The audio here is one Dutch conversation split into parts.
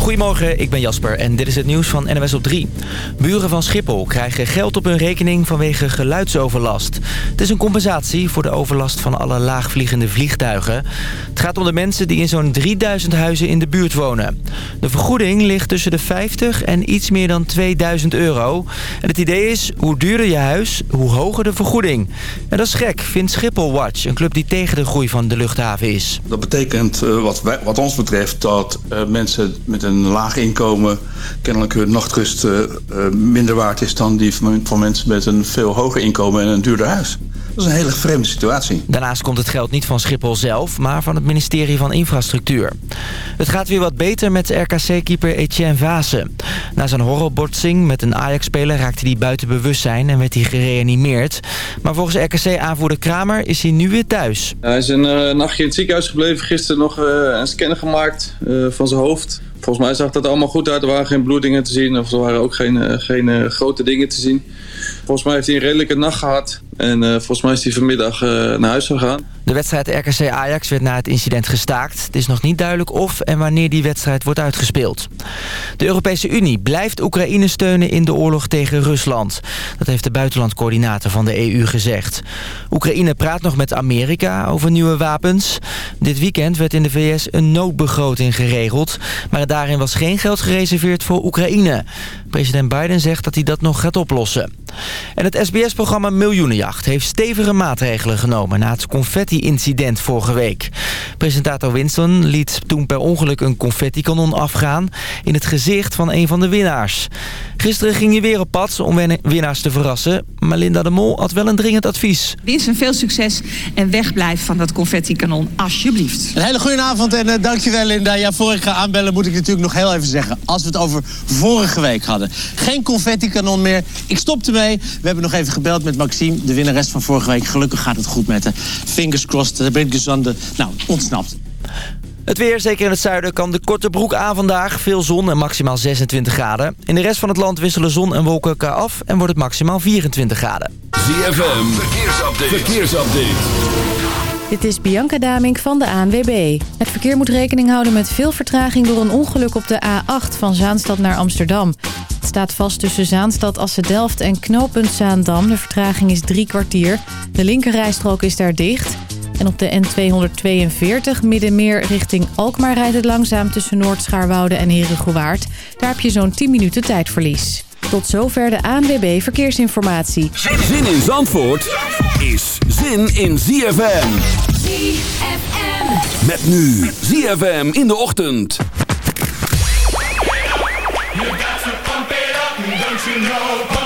Goedemorgen, ik ben Jasper en dit is het nieuws van NWS op 3. Buren van Schiphol krijgen geld op hun rekening vanwege geluidsoverlast. Het is een compensatie voor de overlast van alle laagvliegende vliegtuigen. Het gaat om de mensen die in zo'n 3000 huizen in de buurt wonen. De vergoeding ligt tussen de 50 en iets meer dan 2000 euro. En het idee is, hoe duurder je huis, hoe hoger de vergoeding. En dat is gek, vindt Schiphol Watch, een club die tegen de groei van de luchthaven is. Dat betekent uh, wat, wat ons betreft dat uh, mensen met een laag inkomen... kennelijk hun nachtrust uh, minder waard is dan die van, van mensen met een veel hoger inkomen en een duurder huis. Dat is een hele vreemde situatie. Daarnaast komt het geld niet van Schiphol zelf, maar van het ministerie van Infrastructuur. Het gaat weer wat beter met RKC-keeper Etienne Vaassen. Na zijn horrorbotsing met een Ajax-speler raakte hij buiten bewustzijn en werd hij gereanimeerd. Maar volgens RKC-aanvoerder Kramer is hij nu weer thuis. Hij is een uh, nachtje in het ziekenhuis gebleven. Gisteren nog uh, een scanner gemaakt uh, van zijn hoofd. Volgens mij zag dat allemaal goed uit. Er waren geen bloedingen te zien of er waren ook geen, geen grote dingen te zien. Volgens mij heeft hij een redelijke nacht gehad. En uh, volgens mij is hij vanmiddag naar huis gegaan. De wedstrijd RKC-Ajax werd na het incident gestaakt. Het is nog niet duidelijk of en wanneer die wedstrijd wordt uitgespeeld. De Europese Unie blijft Oekraïne steunen in de oorlog tegen Rusland. Dat heeft de buitenlandcoördinator van de EU gezegd. Oekraïne praat nog met Amerika over nieuwe wapens. Dit weekend werd in de VS een noodbegroting geregeld. Maar daarin was geen geld gereserveerd voor Oekraïne. President Biden zegt dat hij dat nog gaat oplossen. En het SBS-programma Miljoenenjacht heeft stevige maatregelen genomen... na het confetti-incident vorige week. Presentator Winston liet toen per ongeluk een confetti-kanon afgaan... in het gezicht van een van de winnaars. Gisteren ging hij weer op pad om winnaars te verrassen... maar Linda de Mol had wel een dringend advies. Winston, veel succes en wegblijf van dat confetti-kanon, alsjeblieft. Een hele goede avond en uh, dankjewel Linda. Ja, voor ik ga aanbellen moet ik natuurlijk nog heel even zeggen... als we het over vorige week hadden. Geen confetti-kanon meer. Ik stopte mee. We hebben nog even gebeld met Maxime, de winnares van vorige week. Gelukkig gaat het goed met haar. Fingers crossed, de bent gezonde. Nou, ontsnapt. Het weer, zeker in het zuiden, kan de korte broek aan vandaag. Veel zon en maximaal 26 graden. In de rest van het land wisselen zon en wolken elkaar af en wordt het maximaal 24 graden. ZFM, verkeersupdate. verkeersupdate. Dit is Bianca Damink van de ANWB. Het verkeer moet rekening houden met veel vertraging door een ongeluk op de A8 van Zaanstad naar Amsterdam. Het staat vast tussen Zaanstad, Assen-Delft en knooppunt Zaandam. De vertraging is drie kwartier. De linkerrijstrook is daar dicht. En op de N242 Middenmeer richting Alkmaar rijdt het langzaam tussen Noord-Schaarwoude en Herengewaard. Daar heb je zo'n 10 minuten tijdverlies. Tot zover de ANWB Verkeersinformatie. Zin in Zandvoort is zin in ZFM. ZFM. Met nu ZFM in de ochtend. You got to pump it up, don't you know?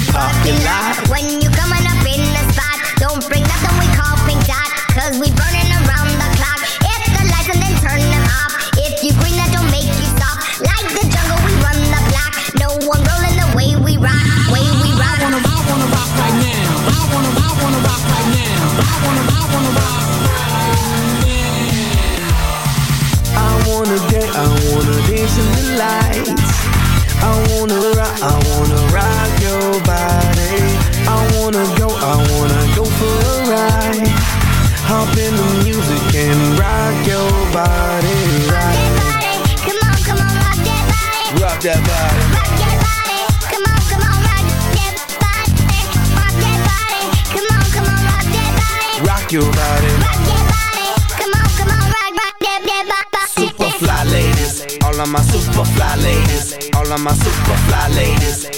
Your parking lot. Rock your body. Come on, come on, rock, rock that, that body. Super fly ladies, all of my super fly ladies, all of my super fly ladies,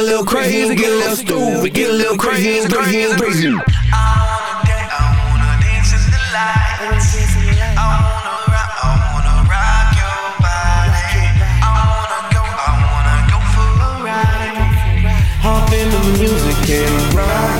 a little crazy, and get a little stupid, get a little crazy and crazy and crazy. I wanna dance, I wanna dance in the light. I wanna rock, I wanna rock your body. I wanna go, I wanna go for a ride. Hop in the music and rock.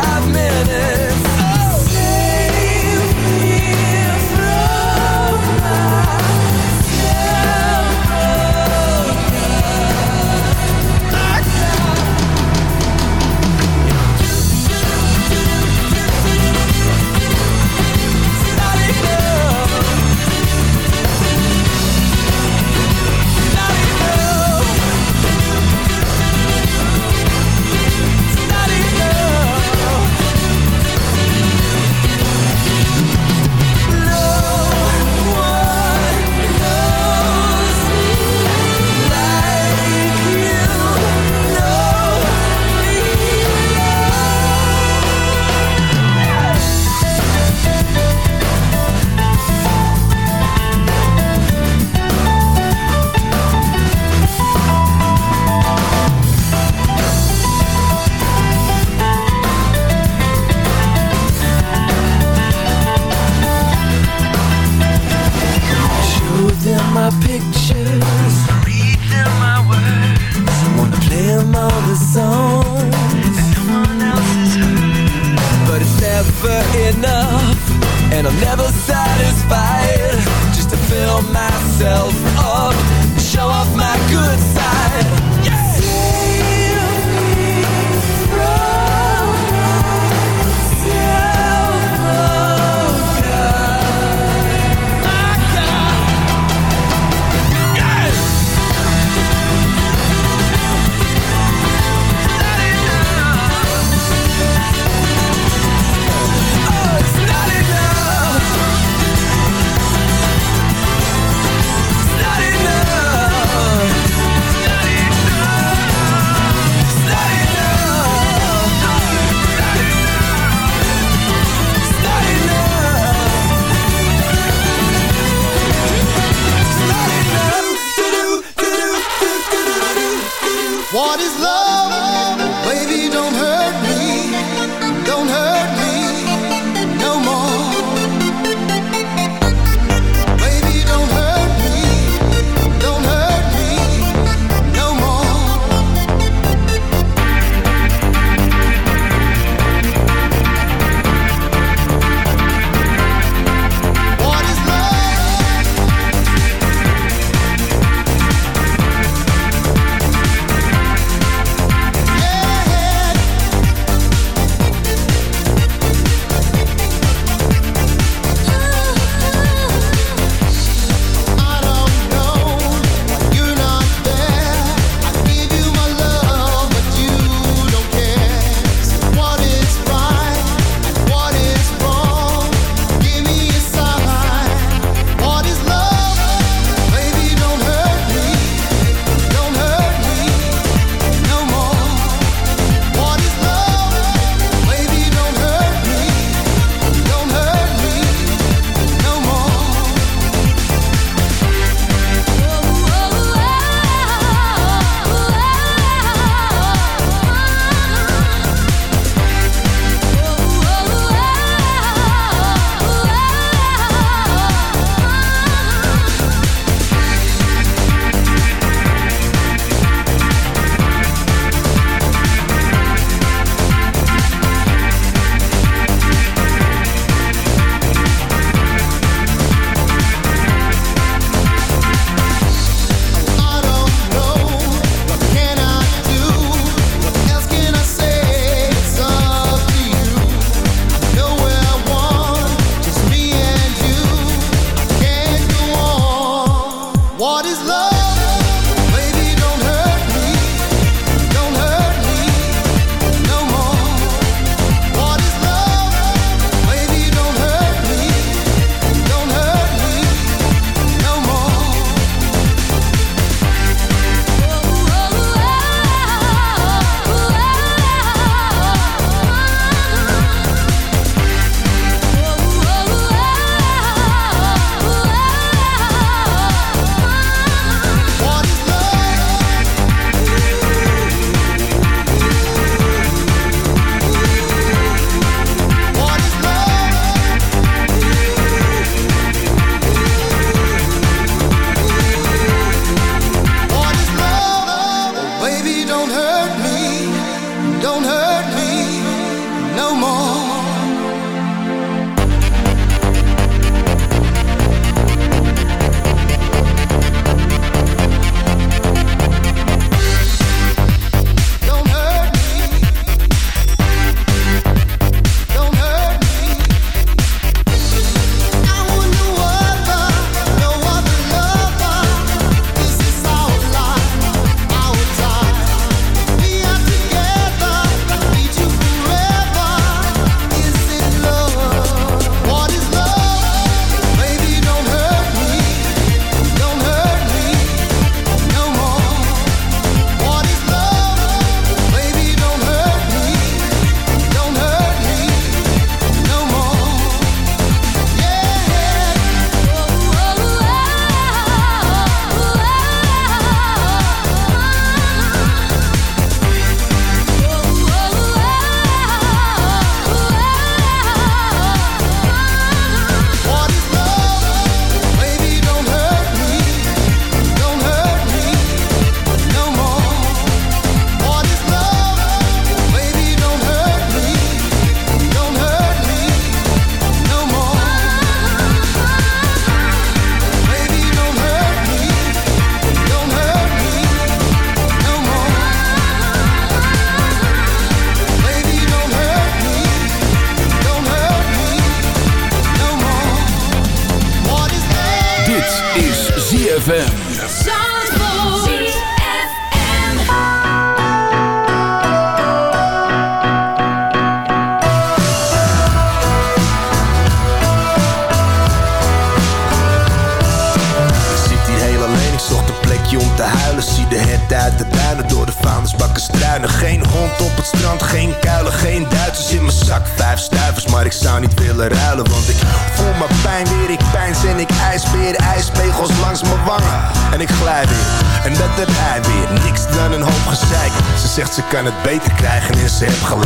Ze kan het beter krijgen in ze heeft gelijk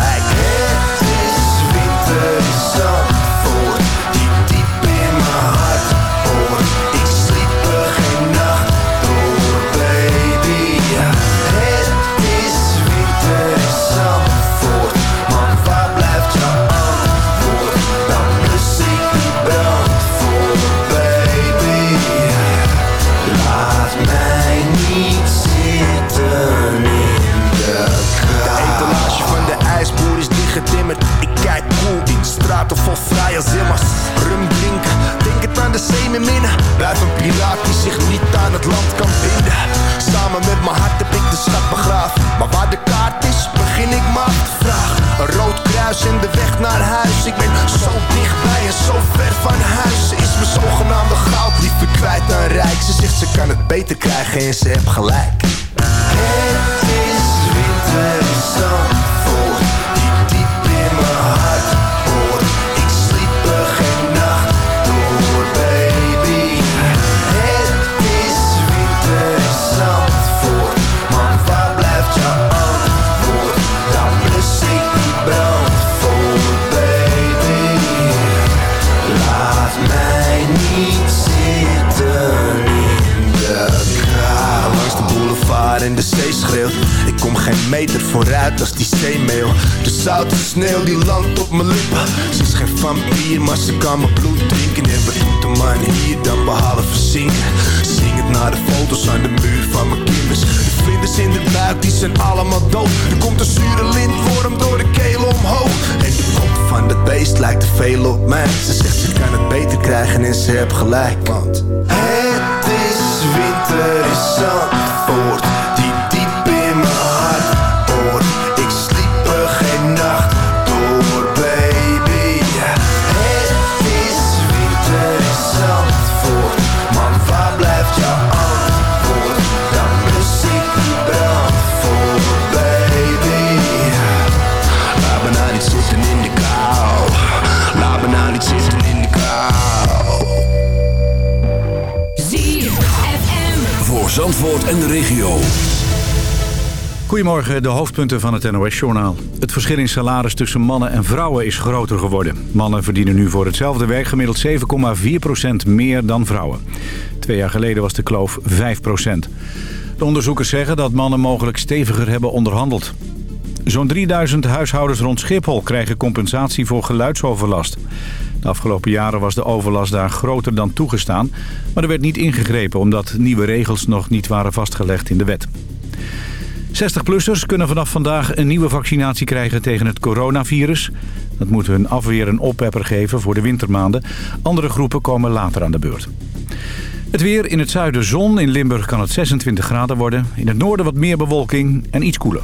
Goedemorgen, de hoofdpunten van het NOS-journaal. Het verschil in salaris tussen mannen en vrouwen is groter geworden. Mannen verdienen nu voor hetzelfde werk gemiddeld 7,4% meer dan vrouwen. Twee jaar geleden was de kloof 5%. De onderzoekers zeggen dat mannen mogelijk steviger hebben onderhandeld. Zo'n 3000 huishoudens rond Schiphol krijgen compensatie voor geluidsoverlast. De afgelopen jaren was de overlast daar groter dan toegestaan... maar er werd niet ingegrepen omdat nieuwe regels nog niet waren vastgelegd in de wet. 60-plussers kunnen vanaf vandaag een nieuwe vaccinatie krijgen tegen het coronavirus. Dat moet hun afweer een oppepper geven voor de wintermaanden. Andere groepen komen later aan de beurt. Het weer in het zuiden zon. In Limburg kan het 26 graden worden. In het noorden wat meer bewolking en iets koeler.